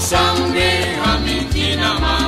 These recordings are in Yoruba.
Sangue, a menina mais.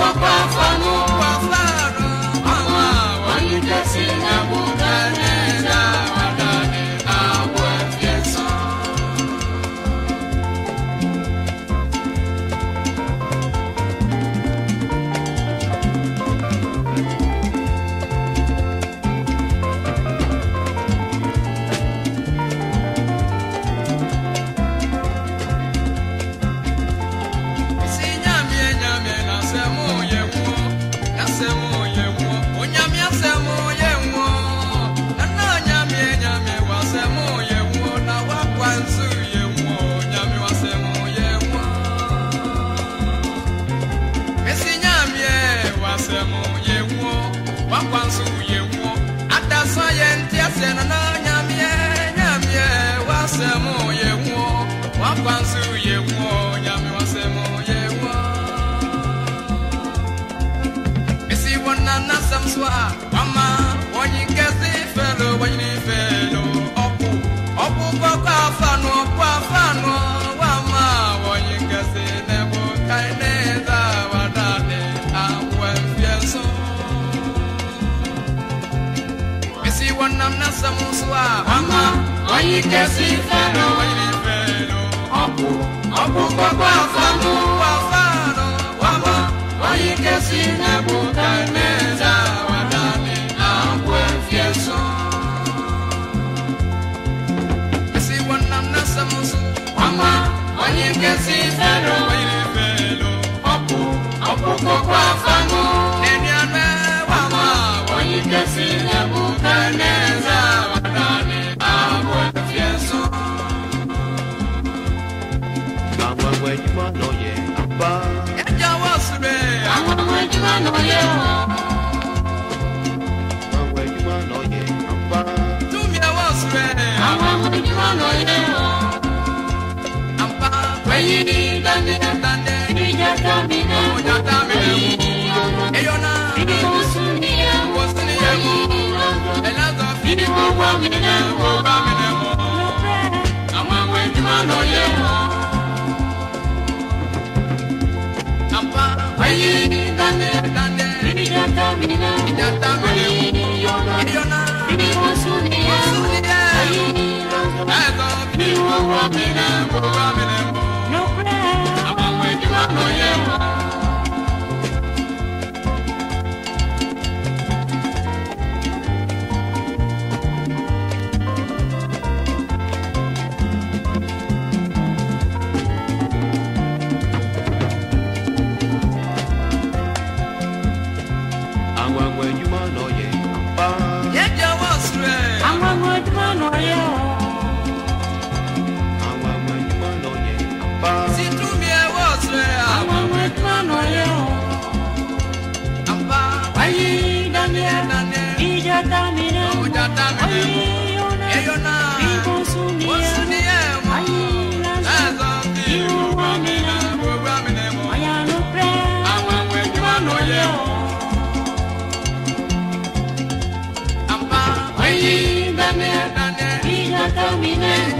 sua paz no Anyị kesị ife nọ ọkụ ọkụ gbogbo afọ mụ you.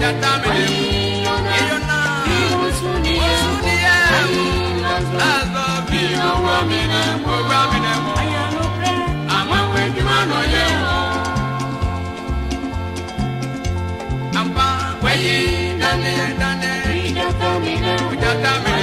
Dame, dame, dame, dame, dame, dame, dame, dame, dame, dame, dame,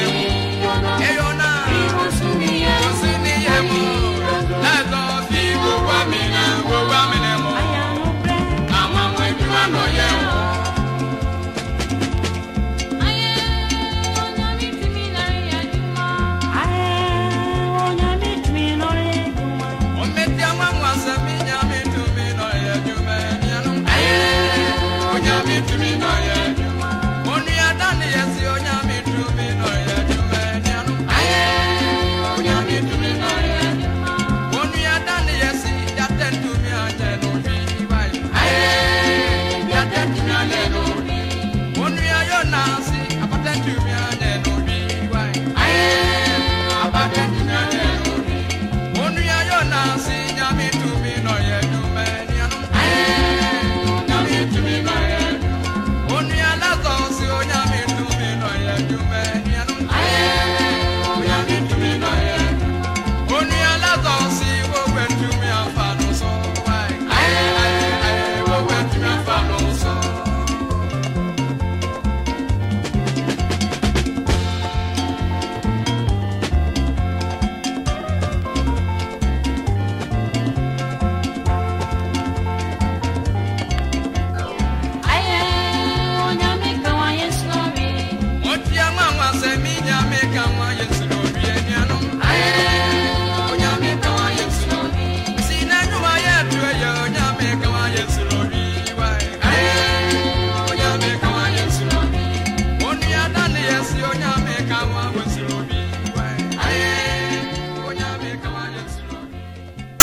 mi noye.